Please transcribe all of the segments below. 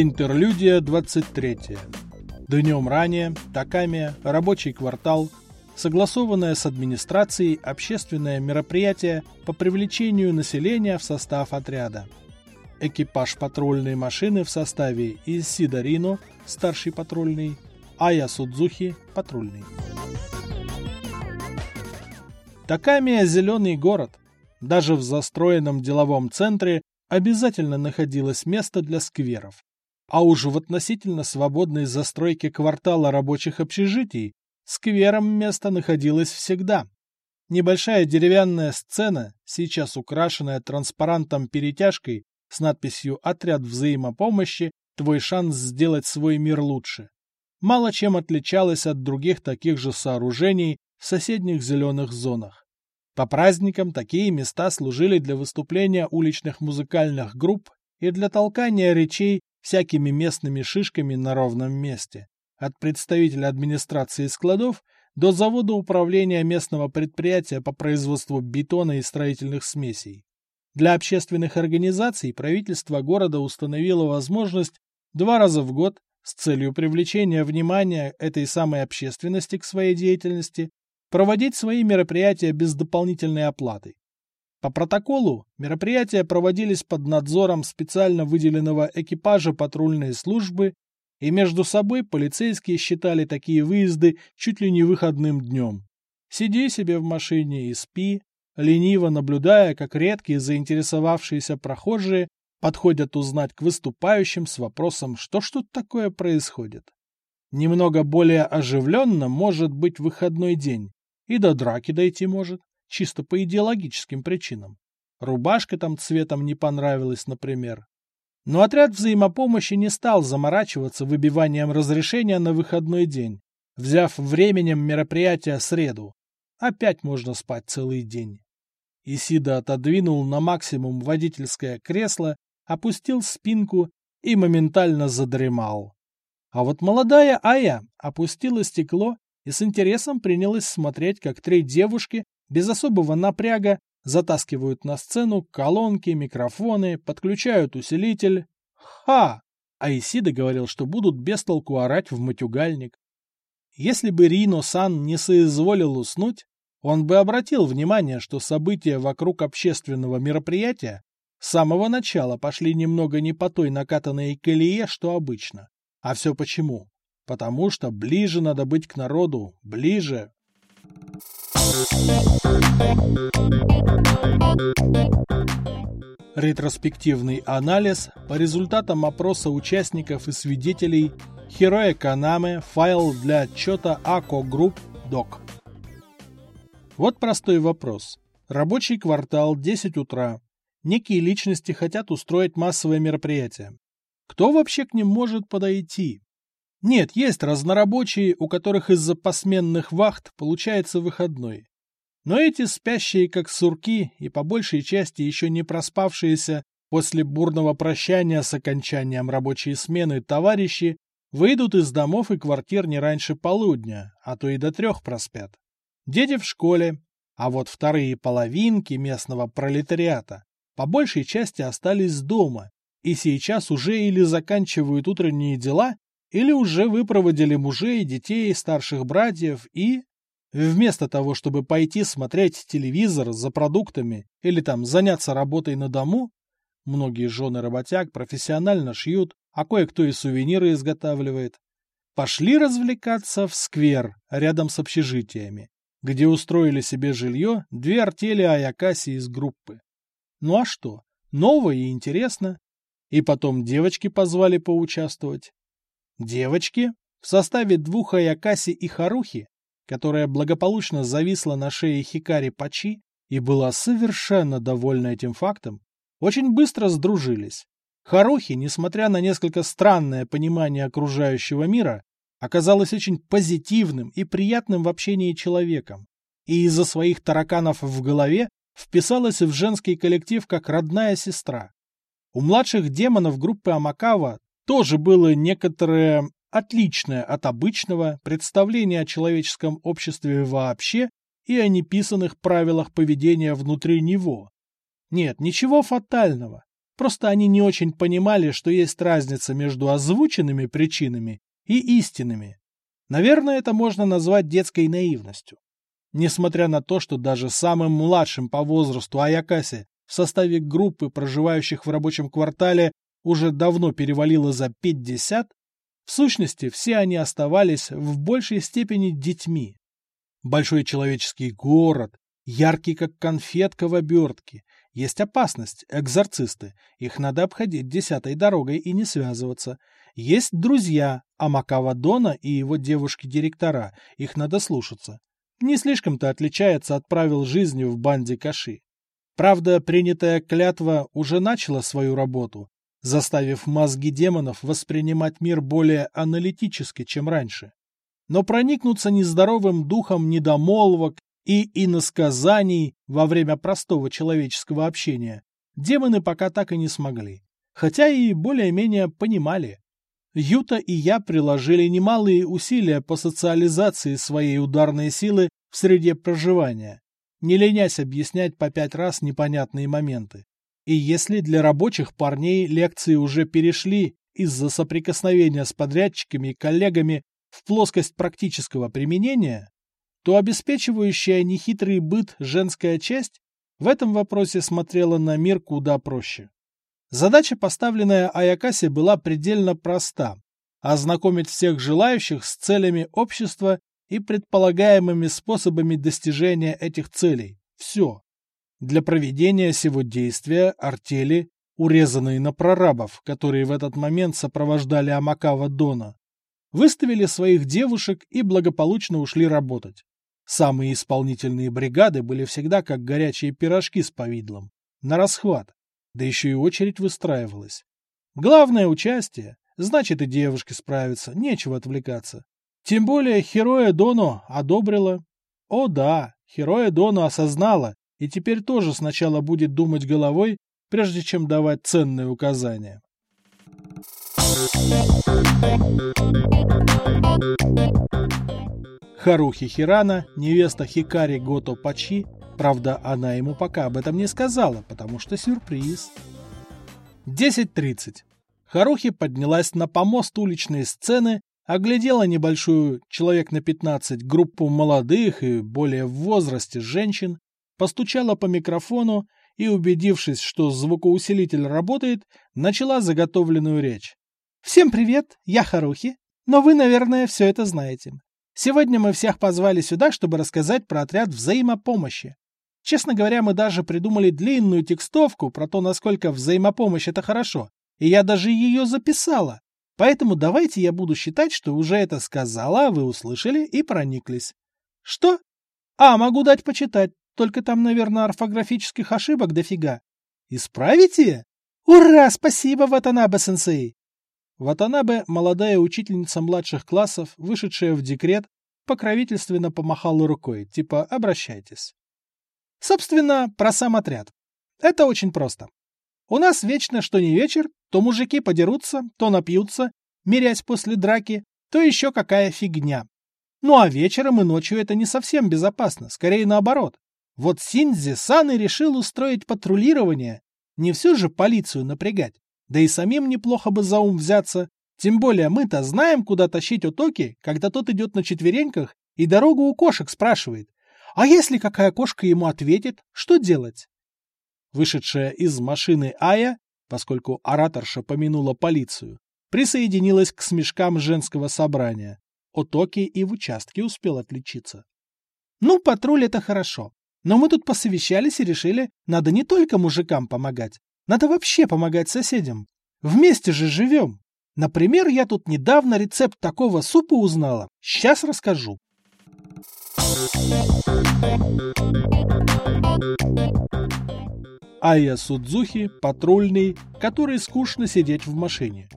Интерлюдия 23. Днем ранее Таками, рабочий квартал, согласованное с администрацией общественное мероприятие по привлечению населения в состав отряда. Экипаж патрульной машины в составе Исида Рино, старший патрульный, Ая Судзухи, патрульный. Такамия – зеленый город. Даже в застроенном деловом центре обязательно находилось место для скверов. А уж в относительно свободной застройке квартала рабочих общежитий сквером место находилось всегда. Небольшая деревянная сцена, сейчас украшенная транспарантом-перетяжкой с надписью «Отряд взаимопомощи. Твой шанс сделать свой мир лучше», мало чем отличалась от других таких же сооружений в соседних зеленых зонах. По праздникам такие места служили для выступления уличных музыкальных групп и для толкания речей всякими местными шишками на ровном месте, от представителя администрации складов до завода управления местного предприятия по производству бетона и строительных смесей. Для общественных организаций правительство города установило возможность два раза в год с целью привлечения внимания этой самой общественности к своей деятельности проводить свои мероприятия без дополнительной оплаты. По протоколу мероприятия проводились под надзором специально выделенного экипажа патрульной службы, и между собой полицейские считали такие выезды чуть ли не выходным днем. Сиди себе в машине и спи, лениво наблюдая, как редкие заинтересовавшиеся прохожие подходят узнать к выступающим с вопросом, что ж тут такое происходит. Немного более оживленно может быть выходной день, и до драки дойти может чисто по идеологическим причинам. Рубашка там цветом не понравилась, например. Но отряд взаимопомощи не стал заморачиваться выбиванием разрешения на выходной день, взяв временем мероприятия среду. Опять можно спать целый день. Исида отодвинул на максимум водительское кресло, опустил спинку и моментально задремал. А вот молодая Ая опустила стекло и с интересом принялась смотреть, как три девушки без особого напряга затаскивают на сцену колонки, микрофоны, подключают усилитель. Ха! А Исида говорил, что будут без толку орать в матюгальник. Если бы Рино-сан не соизволил уснуть, он бы обратил внимание, что события вокруг общественного мероприятия с самого начала пошли немного не по той накатанной колее, что обычно. А все почему? Потому что ближе надо быть к народу, ближе, Ретроспективный анализ по результатам опроса участников и свидетелей Хероя Канаме, файл для отчета АКО Group Doc. Вот простой вопрос. Рабочий квартал, 10 утра. Некие личности хотят устроить массовое мероприятие. Кто вообще к ним может подойти? Нет, есть разнорабочие, у которых из-за посменных вахт получается выходной. Но эти спящие как сурки и по большей части еще не проспавшиеся после бурного прощания с окончанием рабочей смены товарищи выйдут из домов и квартир не раньше полудня, а то и до трех проспят. Дети в школе, а вот вторые половинки местного пролетариата по большей части остались дома и сейчас уже или заканчивают утренние дела, или уже выпроводили мужей, детей, старших братьев и... Вместо того, чтобы пойти смотреть телевизор за продуктами или там заняться работой на дому, многие жены работяг профессионально шьют, а кое-кто и сувениры изготавливает, пошли развлекаться в сквер рядом с общежитиями, где устроили себе жилье две артели Аякаси из группы. Ну а что? Новое и интересно. И потом девочки позвали поучаствовать. Девочки в составе двух Аякаси и Харухи, которая благополучно зависла на шее Хикари Пачи и была совершенно довольна этим фактом, очень быстро сдружились. Харухи, несмотря на несколько странное понимание окружающего мира, оказалась очень позитивным и приятным в общении человеком, и из-за своих тараканов в голове вписалась в женский коллектив как родная сестра. У младших демонов группы Амакава тоже было некоторое отличное от обычного представление о человеческом обществе вообще и о неписанных правилах поведения внутри него. Нет, ничего фатального. Просто они не очень понимали, что есть разница между озвученными причинами и истинными. Наверное, это можно назвать детской наивностью. Несмотря на то, что даже самым младшим по возрасту Аякасе в составе группы, проживающих в рабочем квартале, уже давно перевалило за 50, в сущности, все они оставались в большей степени детьми. Большой человеческий город, яркий как конфетка в обертке, есть опасность, экзорцисты. Их надо обходить десятой дорогой и не связываться. Есть друзья, Амакава Дона и его девушки-директора. Их надо слушаться. Не слишком-то отличается от правил жизни в банде Каши. Правда, принятая клятва уже начала свою работу, заставив мозги демонов воспринимать мир более аналитически, чем раньше. Но проникнуться нездоровым духом недомолвок и иносказаний во время простого человеческого общения демоны пока так и не смогли, хотя и более-менее понимали. Юта и я приложили немалые усилия по социализации своей ударной силы в среде проживания, не ленясь объяснять по пять раз непонятные моменты. И если для рабочих парней лекции уже перешли из-за соприкосновения с подрядчиками и коллегами в плоскость практического применения, то обеспечивающая нехитрый быт женская часть в этом вопросе смотрела на мир куда проще. Задача, поставленная Аякасе, была предельно проста – ознакомить всех желающих с целями общества и предполагаемыми способами достижения этих целей. Все. Для проведения сего действия артели, урезанные на прорабов, которые в этот момент сопровождали Амакава Дона, выставили своих девушек и благополучно ушли работать. Самые исполнительные бригады были всегда как горячие пирожки с повидлом. На расхват. Да еще и очередь выстраивалась. Главное участие. Значит, и девушки справятся. Нечего отвлекаться. Тем более Хероя Доно одобрила. О да, Хероя Доно осознала и теперь тоже сначала будет думать головой, прежде чем давать ценные указания. Харухи Хирана, невеста Хикари Гото Пачи, правда, она ему пока об этом не сказала, потому что сюрприз. 10.30. Харухи поднялась на помост уличной сцены, оглядела небольшую, человек на 15, группу молодых и более в возрасте женщин, постучала по микрофону и, убедившись, что звукоусилитель работает, начала заготовленную речь. «Всем привет, я Харухи, но вы, наверное, все это знаете. Сегодня мы всех позвали сюда, чтобы рассказать про отряд взаимопомощи. Честно говоря, мы даже придумали длинную текстовку про то, насколько взаимопомощь — это хорошо, и я даже ее записала. Поэтому давайте я буду считать, что уже это сказала, вы услышали и прониклись. Что? А, могу дать почитать, только там, наверное, орфографических ошибок дофига. Исправите? Ура, спасибо, Ватанабе-сенсей! Ватанабе, молодая учительница младших классов, вышедшая в декрет, покровительственно помахала рукой, типа «обращайтесь». Собственно, про сам отряд. Это очень просто. У нас вечно, что не вечер, то мужики подерутся, то напьются, мерясь после драки, то еще какая фигня. Ну а вечером и ночью это не совсем безопасно, скорее наоборот. Вот Синдзи Сан и решил устроить патрулирование, не всю же полицию напрягать. Да и самим неплохо бы за ум взяться. Тем более мы-то знаем, куда тащить Утоки, когда тот идет на четвереньках и дорогу у кошек спрашивает. А если какая кошка ему ответит, что делать? Вышедшая из машины Ая, поскольку ораторша помянула полицию, присоединилась к смешкам женского собрания. Отоки и в участке успел отличиться. Ну, патруль — это хорошо. Но мы тут посовещались и решили, надо не только мужикам помогать, надо вообще помогать соседям. Вместе же живем. Например, я тут недавно рецепт такого супа узнала. Сейчас расскажу. Ая Судзухи, патрульный, который скучно сидеть в машине.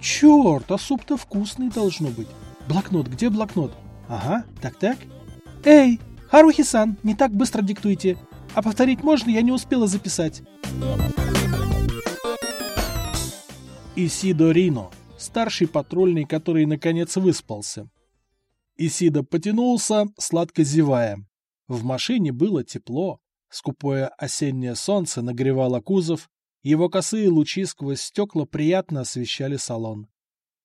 Черт, а суп-то вкусный должно быть. Блокнот, где блокнот? Ага, так-так. Эй, Харухи-сан, не так быстро диктуйте. А повторить можно, я не успела записать. Исидо Рино, старший патрульный, который наконец выспался. Исидо потянулся, сладко зевая. В машине было тепло. Скупое осеннее солнце нагревало кузов, Его косые лучи сквозь стекла приятно освещали салон.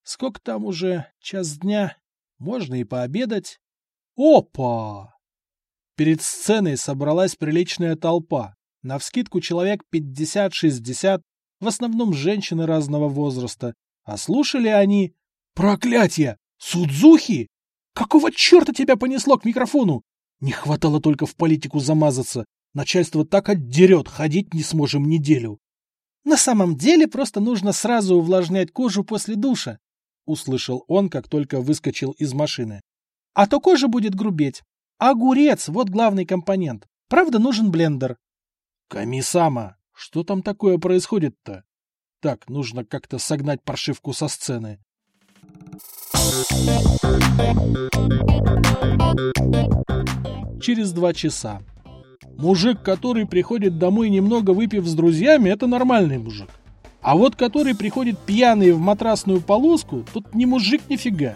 Сколько там уже? Час дня? Можно и пообедать. Опа! Перед сценой собралась приличная толпа. Навскидку человек 50-60, в основном женщины разного возраста. А слушали они... Проклятье! Судзухи! Какого черта тебя понесло к микрофону? Не хватало только в политику замазаться. Начальство так отдерет, ходить не сможем неделю. На самом деле просто нужно сразу увлажнять кожу после душа, услышал он, как только выскочил из машины. А то кожа будет грубеть. Огурец, вот главный компонент. Правда, нужен блендер. Камисама, что там такое происходит-то? Так, нужно как-то согнать паршивку со сцены. Через два часа. Мужик, который приходит домой немного выпив с друзьями, это нормальный мужик. А вот который приходит пьяный в матрасную полоску, тут не мужик нифига.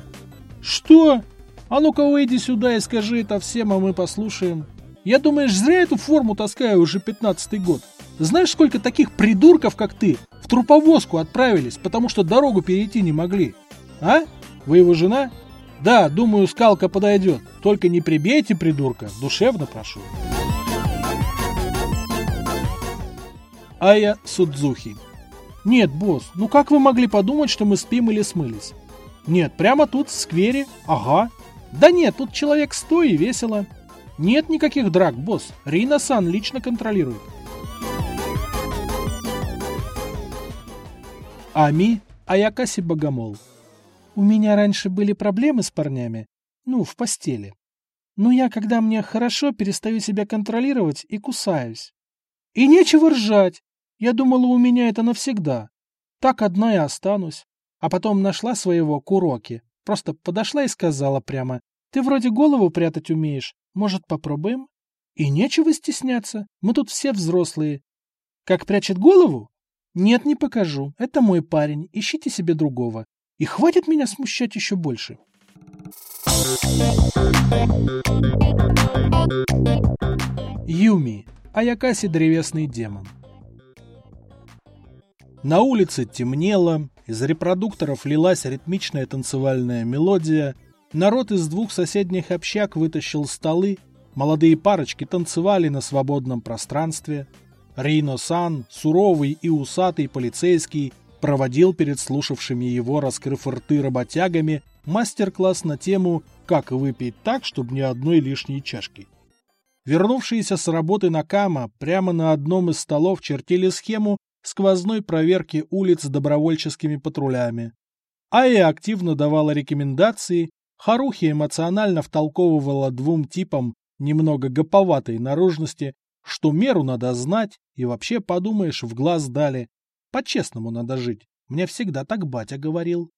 Что? А ну-ка выйди сюда и скажи это всем, а мы послушаем. Я думаешь, зря эту форму таскаю уже пятнадцатый год. Знаешь, сколько таких придурков, как ты, в труповозку отправились, потому что дорогу перейти не могли? А? Вы его жена? Да, думаю, скалка подойдет. Только не прибейте придурка, душевно прошу. Ая Судзухи. Нет, босс, ну как вы могли подумать, что мы спим или смылись? Нет, прямо тут, в сквере. Ага. Да нет, тут человек сто и весело. Нет никаких драк, босс. Рина-сан лично контролирует. Ами Аякаси Богомол. У меня раньше были проблемы с парнями. Ну, в постели. Но я, когда мне хорошо, перестаю себя контролировать и кусаюсь. И нечего ржать. Я думала, у меня это навсегда. Так одна и останусь. А потом нашла своего Куроки. Просто подошла и сказала прямо, «Ты вроде голову прятать умеешь. Может, попробуем?» И нечего стесняться. Мы тут все взрослые. Как прячет голову? Нет, не покажу. Это мой парень. Ищите себе другого. И хватит меня смущать еще больше. Юми. Аякаси древесный демон. На улице темнело, из репродукторов лилась ритмичная танцевальная мелодия, народ из двух соседних общак вытащил столы, молодые парочки танцевали на свободном пространстве. Рино-сан, суровый и усатый полицейский, проводил перед слушавшими его, раскрыв рты работягами, мастер-класс на тему «Как выпить так, чтобы ни одной лишней чашки». Вернувшиеся с работы на Кама прямо на одном из столов чертили схему сквозной проверки улиц добровольческими патрулями. Ая активно давала рекомендации, Харухи эмоционально втолковывала двум типам немного гоповатой наружности, что меру надо знать и вообще подумаешь в глаз дали. По-честному надо жить. Мне всегда так батя говорил.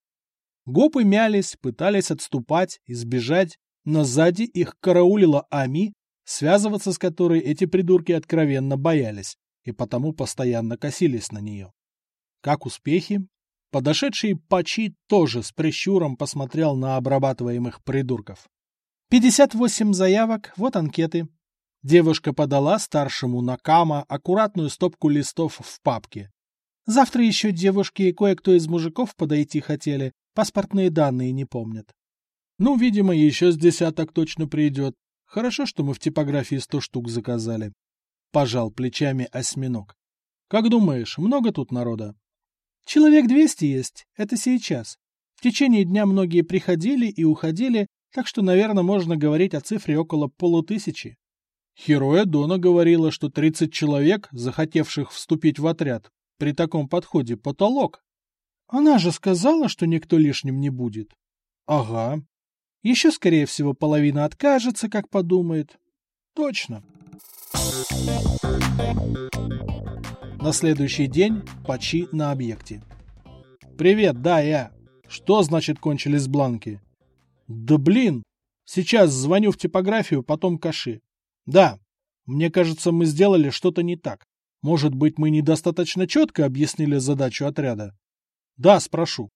Гопы мялись, пытались отступать, избежать, но сзади их караулила Ами, связываться с которой эти придурки откровенно боялись и потому постоянно косились на нее. Как успехи? Подошедший Пачи тоже с прищуром посмотрел на обрабатываемых придурков. 58 заявок, вот анкеты. Девушка подала старшему Накама аккуратную стопку листов в папке. Завтра еще девушки и кое-кто из мужиков подойти хотели, паспортные данные не помнят. Ну, видимо, еще с десяток точно придет. Хорошо, что мы в типографии сто штук заказали. — пожал плечами осьминог. «Как думаешь, много тут народа?» «Человек двести есть. Это сейчас. В течение дня многие приходили и уходили, так что, наверное, можно говорить о цифре около полутысячи». Хероя Дона говорила, что тридцать человек, захотевших вступить в отряд, при таком подходе потолок. Она же сказала, что никто лишним не будет. Ага. Еще, скорее всего, половина откажется, как подумает. Точно. На следующий день Пачи на объекте. «Привет, да, я. Что значит кончились бланки?» «Да блин! Сейчас звоню в типографию, потом каши. Да, мне кажется, мы сделали что-то не так. Может быть, мы недостаточно четко объяснили задачу отряда?» «Да, спрошу».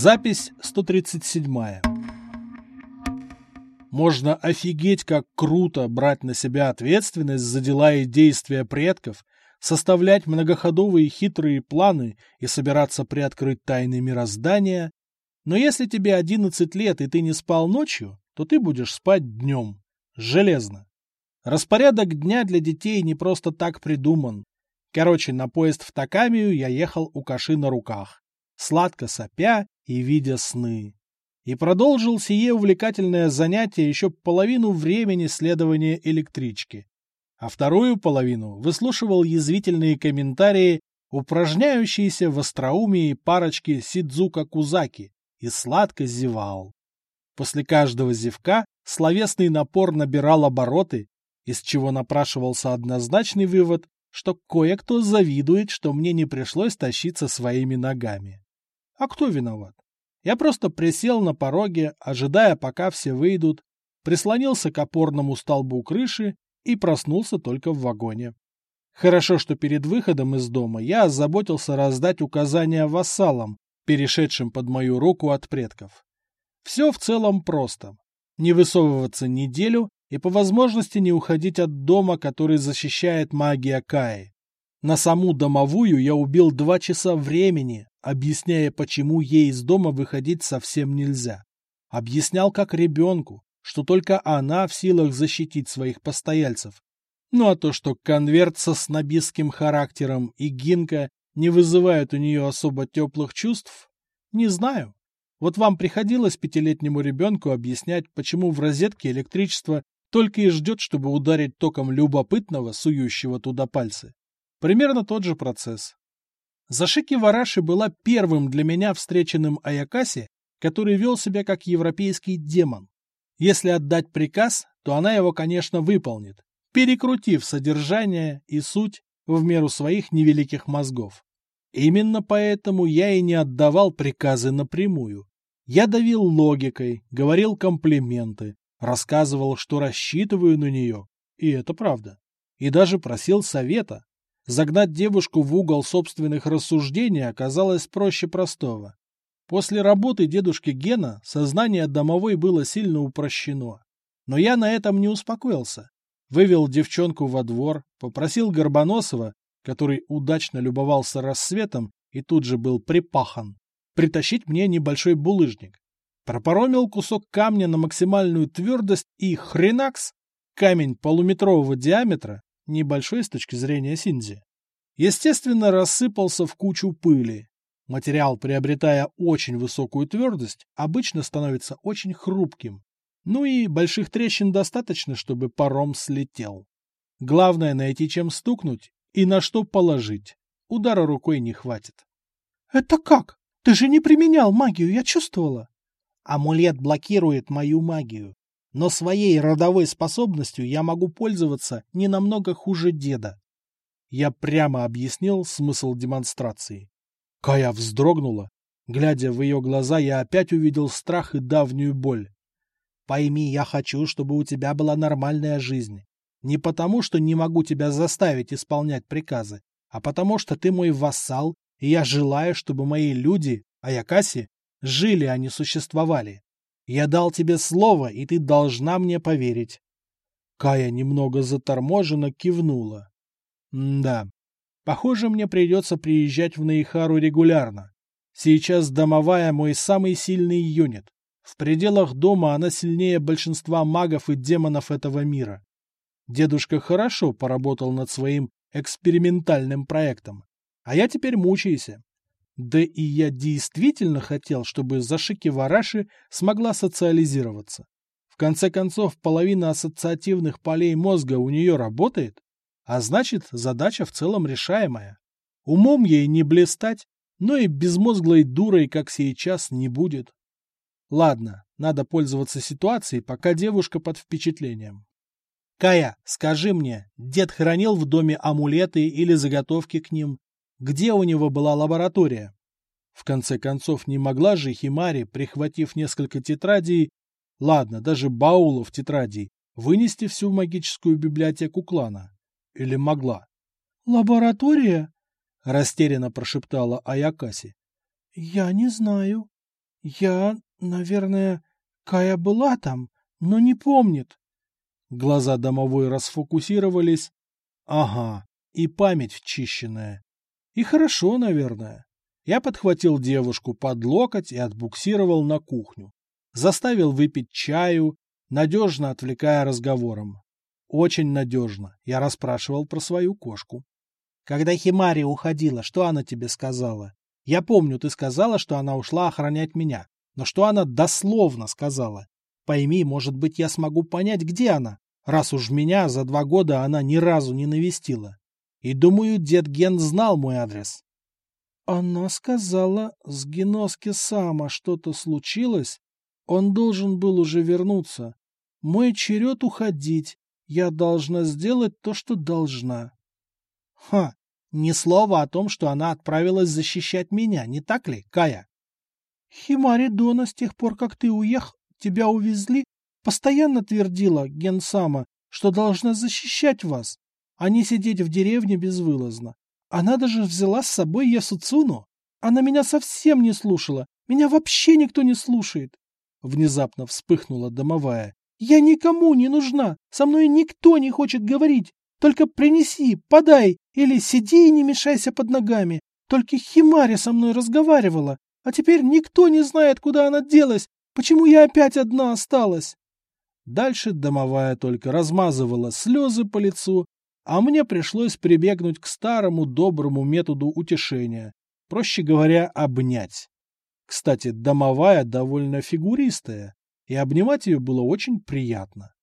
Запись 137. Можно офигеть, как круто брать на себя ответственность за дела и действия предков, составлять многоходовые хитрые планы и собираться приоткрыть тайны мироздания. Но если тебе 11 лет и ты не спал ночью, то ты будешь спать днем. Железно. Распорядок дня для детей не просто так придуман. Короче, на поезд в Такамию я ехал у Каши на руках, сладко сопя и видя сны и продолжил сие увлекательное занятие еще половину времени следования электрички, а вторую половину выслушивал язвительные комментарии упражняющиеся в остроумии парочки Сидзука Кузаки и сладко зевал. После каждого зевка словесный напор набирал обороты, из чего напрашивался однозначный вывод, что кое-кто завидует, что мне не пришлось тащиться своими ногами. А кто виноват? Я просто присел на пороге, ожидая, пока все выйдут, прислонился к опорному столбу крыши и проснулся только в вагоне. Хорошо, что перед выходом из дома я озаботился раздать указания вассалам, перешедшим под мою руку от предков. Все в целом просто. Не высовываться неделю и по возможности не уходить от дома, который защищает магия Каи. На саму домовую я убил два часа времени, объясняя, почему ей из дома выходить совсем нельзя. Объяснял как ребенку, что только она в силах защитить своих постояльцев. Ну а то, что конверт со снобистским характером и Гинка не вызывают у нее особо теплых чувств, не знаю. Вот вам приходилось пятилетнему ребенку объяснять, почему в розетке электричество только и ждет, чтобы ударить током любопытного, сующего туда пальцы. Примерно тот же процесс. Зашики Вараши была первым для меня встреченным Аякаси, который вел себя как европейский демон. Если отдать приказ, то она его, конечно, выполнит, перекрутив содержание и суть в меру своих невеликих мозгов. Именно поэтому я и не отдавал приказы напрямую. Я давил логикой, говорил комплименты, рассказывал, что рассчитываю на нее, и это правда. И даже просил совета, Загнать девушку в угол собственных рассуждений оказалось проще простого. После работы дедушки Гена сознание домовой было сильно упрощено. Но я на этом не успокоился. Вывел девчонку во двор, попросил Горбоносова, который удачно любовался рассветом и тут же был припахан, притащить мне небольшой булыжник. Пропоромил кусок камня на максимальную твердость и хренакс, камень полуметрового диаметра, небольшой с точки зрения Синзи, естественно, рассыпался в кучу пыли. Материал, приобретая очень высокую твердость, обычно становится очень хрупким. Ну и больших трещин достаточно, чтобы паром слетел. Главное найти чем стукнуть и на что положить. Удара рукой не хватит. — Это как? Ты же не применял магию, я чувствовала. Амулет блокирует мою магию но своей родовой способностью я могу пользоваться не намного хуже деда. Я прямо объяснил смысл демонстрации. Кая вздрогнула. Глядя в ее глаза, я опять увидел страх и давнюю боль. Пойми, я хочу, чтобы у тебя была нормальная жизнь. Не потому, что не могу тебя заставить исполнять приказы, а потому, что ты мой вассал, и я желаю, чтобы мои люди, Аякаси, жили, а не существовали. Я дал тебе слово, и ты должна мне поверить. Кая немного заторможенно кивнула. да, похоже, мне придется приезжать в Наихару регулярно. Сейчас домовая мой самый сильный юнит. В пределах дома она сильнее большинства магов и демонов этого мира. Дедушка хорошо поработал над своим экспериментальным проектом, а я теперь мучаюсь. Да и я действительно хотел, чтобы Зашики Вараши смогла социализироваться. В конце концов, половина ассоциативных полей мозга у нее работает, а значит, задача в целом решаемая. Умом ей не блистать, но и безмозглой дурой, как сейчас, не будет. Ладно, надо пользоваться ситуацией, пока девушка под впечатлением. Кая, скажи мне, дед хранил в доме амулеты или заготовки к ним? Где у него была лаборатория? В конце концов, не могла же Химари, прихватив несколько тетрадей, ладно, даже баулов тетрадей, вынести всю магическую библиотеку клана? Или могла? «Лаборатория?» — растерянно прошептала Аякаси. «Я не знаю. Я, наверное, Кая была там, но не помнит. Глаза домовой расфокусировались. Ага, и память вчищенная. И хорошо, наверное. Я подхватил девушку под локоть и отбуксировал на кухню. Заставил выпить чаю, надежно отвлекая разговором. Очень надежно. Я расспрашивал про свою кошку. Когда Химари уходила, что она тебе сказала? Я помню, ты сказала, что она ушла охранять меня. Но что она дословно сказала? Пойми, может быть, я смогу понять, где она, раз уж меня за два года она ни разу не навестила. И думаю, дед Ген знал мой адрес. Она сказала, с Геноски Сама что-то случилось. Он должен был уже вернуться. Мой черед уходить. Я должна сделать то, что должна. Ха, ни слова о том, что она отправилась защищать меня, не так ли, Кая? Химари Дона с тех пор, как ты уехал, тебя увезли, постоянно твердила Генсама, что должна защищать вас, а не сидеть в деревне безвылазно. Она даже взяла с собой Ясуцуну. Она меня совсем не слушала. Меня вообще никто не слушает. Внезапно вспыхнула домовая. Я никому не нужна. Со мной никто не хочет говорить. Только принеси, подай, или сиди и не мешайся под ногами. Только Химари со мной разговаривала, а теперь никто не знает, куда она делась. Почему я опять одна осталась? Дальше домовая только размазывала слезы по лицу, а мне пришлось прибегнуть к старому доброму методу утешения, проще говоря, обнять. Кстати, домовая довольно фигуристая, и обнимать ее было очень приятно.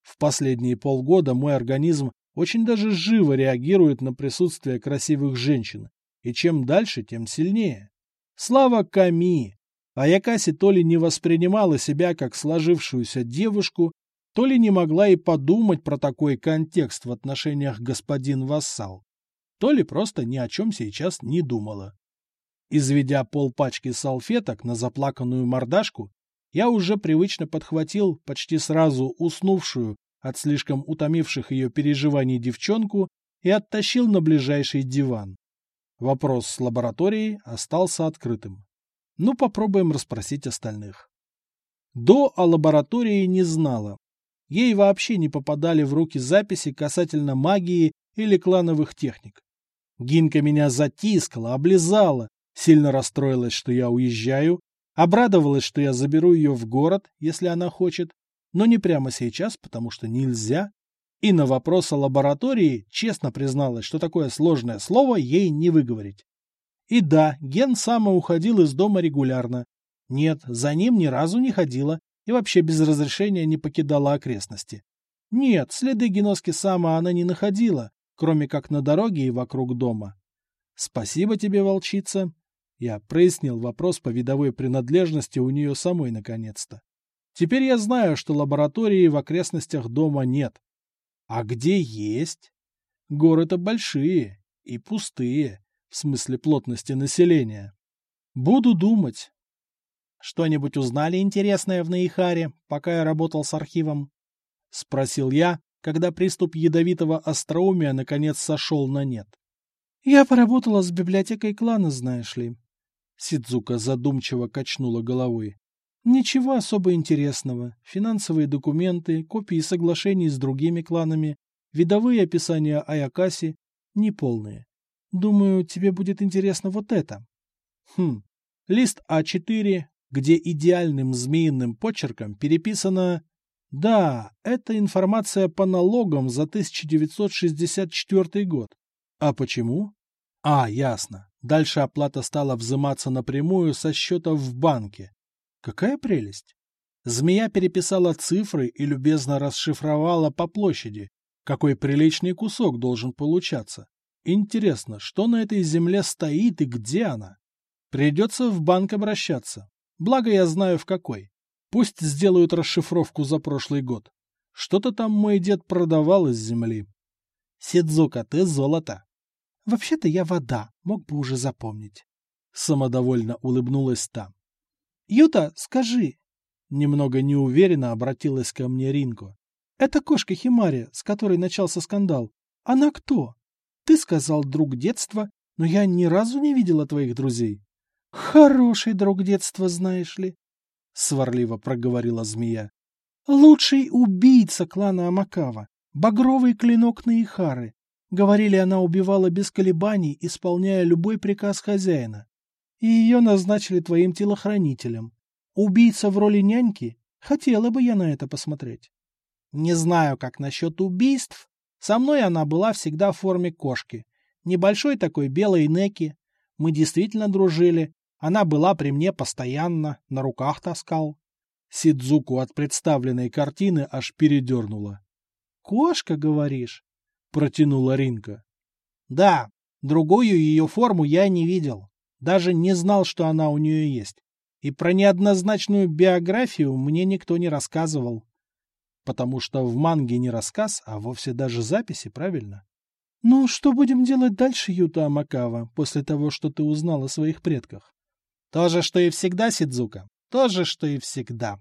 В последние полгода мой организм очень даже живо реагирует на присутствие красивых женщин, и чем дальше, тем сильнее. Слава Ками! Аякаси то ли не воспринимала себя как сложившуюся девушку, то ли не могла и подумать про такой контекст в отношениях господин-вассал, то ли просто ни о чем сейчас не думала. Изведя полпачки салфеток на заплаканную мордашку, я уже привычно подхватил почти сразу уснувшую от слишком утомивших ее переживаний девчонку и оттащил на ближайший диван. Вопрос с лабораторией остался открытым. Ну, попробуем расспросить остальных. До о лаборатории не знала. Ей вообще не попадали в руки записи касательно магии или клановых техник. Гинка меня затискала, облизала, сильно расстроилась, что я уезжаю, обрадовалась, что я заберу ее в город, если она хочет, но не прямо сейчас, потому что нельзя. И на вопрос о лаборатории честно призналась, что такое сложное слово ей не выговорить. И да, Ген сам уходил из дома регулярно. Нет, за ним ни разу не ходила, и вообще без разрешения не покидала окрестности. Нет, следы Геноски Сама она не находила, кроме как на дороге и вокруг дома. Спасибо тебе, волчица. Я прояснил вопрос по видовой принадлежности у нее самой наконец-то. Теперь я знаю, что лаборатории в окрестностях дома нет. А где есть? Горы-то большие и пустые, в смысле плотности населения. Буду думать. Что-нибудь узнали интересное в Наихаре, пока я работал с архивом? Спросил я, когда приступ ядовитого остроумия наконец сошел на нет. Я поработала с библиотекой клана, знаешь ли. Сидзука задумчиво качнула головой. Ничего особо интересного. Финансовые документы, копии соглашений с другими кланами, видовые описания Аякаси неполные. Думаю, тебе будет интересно вот это. Хм. Лист А4, где идеальным змеиным почерком переписано «Да, это информация по налогам за 1964 год». А почему? А, ясно. Дальше оплата стала взиматься напрямую со счета в банке. Какая прелесть! Змея переписала цифры и любезно расшифровала по площади, какой приличный кусок должен получаться. Интересно, что на этой земле стоит и где она? Придется в банк обращаться. Благо я знаю в какой. Пусть сделают расшифровку за прошлый год. Что-то там мой дед продавал из земли. Сидзука, ты золото. Вообще-то я вода, мог бы уже запомнить. Самодовольно улыбнулась та. Юта, скажи. Немного неуверенно обратилась ко мне Ринко. Это кошка Химари, с которой начался скандал. Она кто? Ты сказал друг детства, но я ни разу не видела твоих друзей. Хороший друг детства, знаешь ли, — сварливо проговорила змея. Лучший убийца клана Амакава. Багровый клинок Наихары. Говорили, она убивала без колебаний, исполняя любой приказ хозяина. И ее назначили твоим телохранителем. Убийца в роли няньки? Хотела бы я на это посмотреть. Не знаю, как насчет убийств. Со мной она была всегда в форме кошки. Небольшой такой белой неки. Мы действительно дружили. Она была при мне постоянно, на руках таскал. Сидзуку от представленной картины аж передернула. «Кошка, говоришь?» — протянула Ринка. «Да, другую ее форму я не видел. Даже не знал, что она у нее есть. И про неоднозначную биографию мне никто не рассказывал. Потому что в манге не рассказ, а вовсе даже записи, правильно? Ну, что будем делать дальше, Юта Амакава, после того, что ты узнал о своих предках? То же, что и всегда, Сидзука. То же, что и всегда.